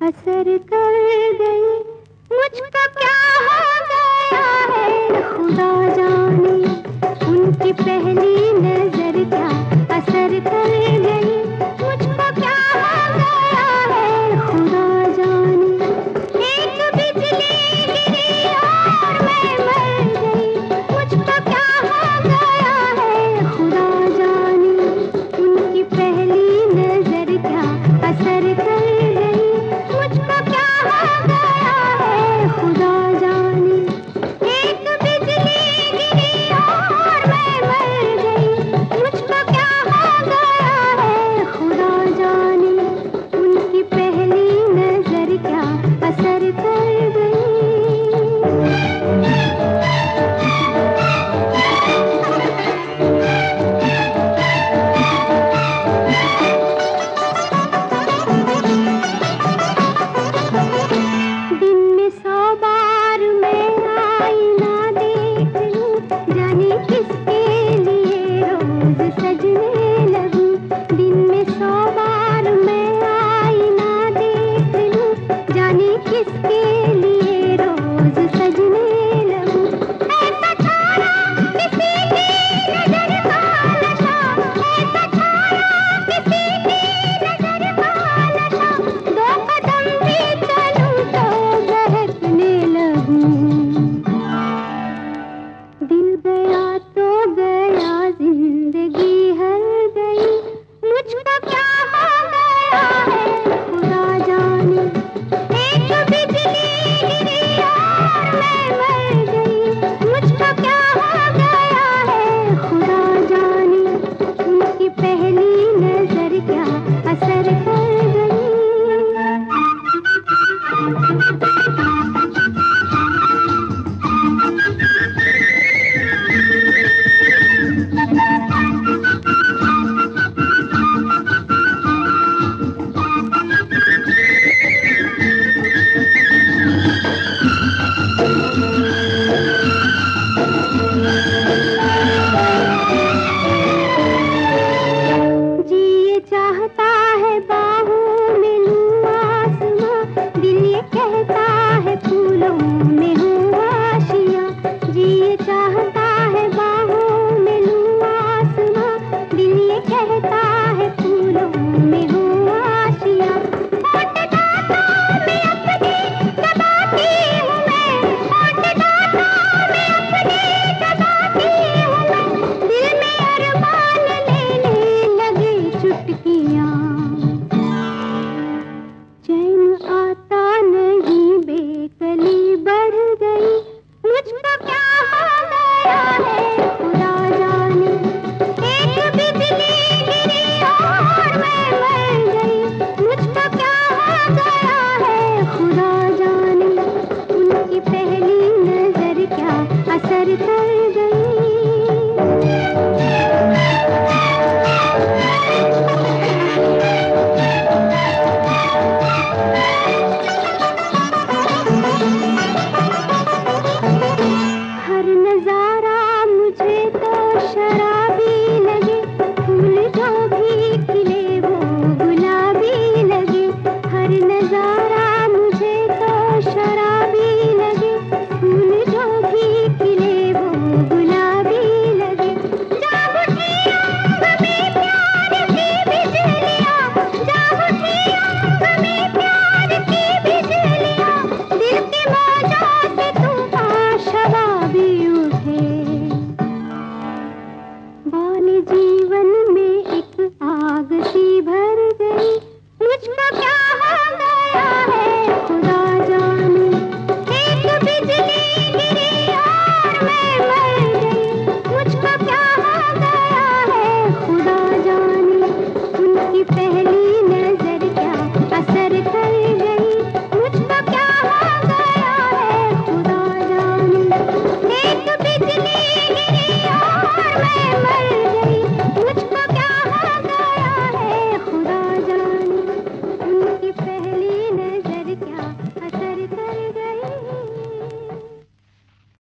असर कर गई मुझको क्या हो गया है? पिता कर दर्द